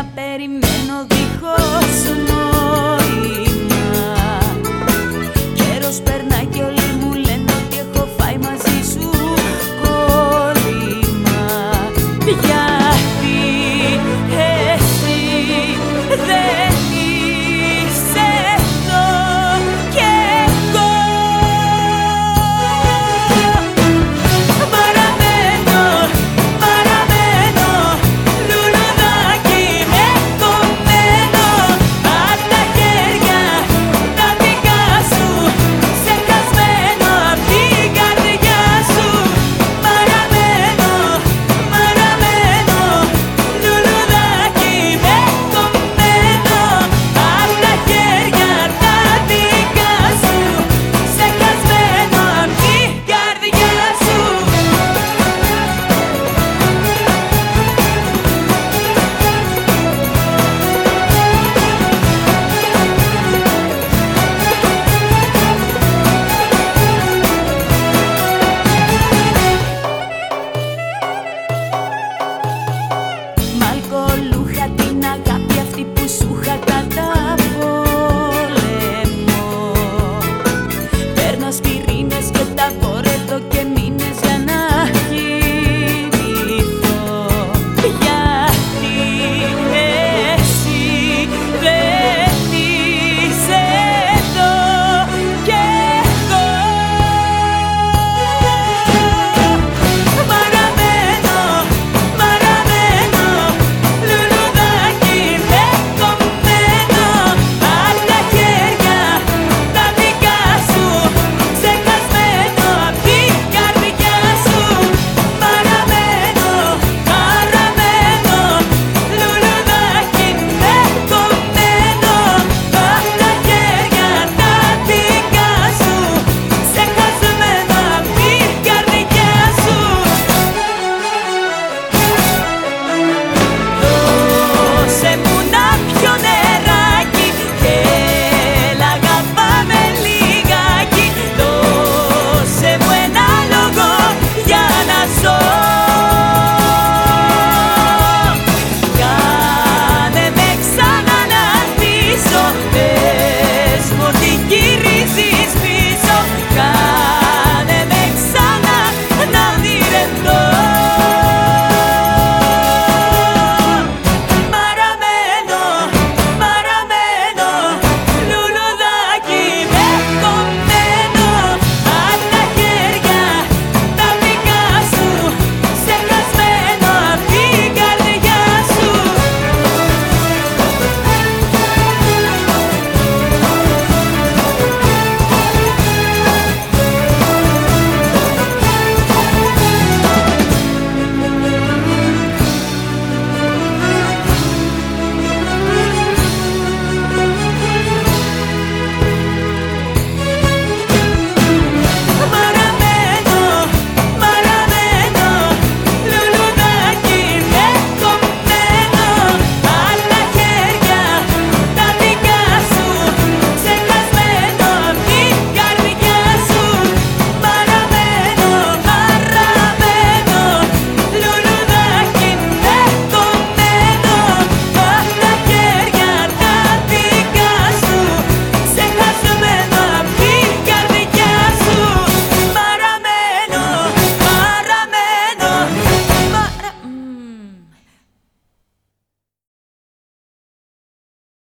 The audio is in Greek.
να περιμένω δίχως νόημα Καιρός περνάει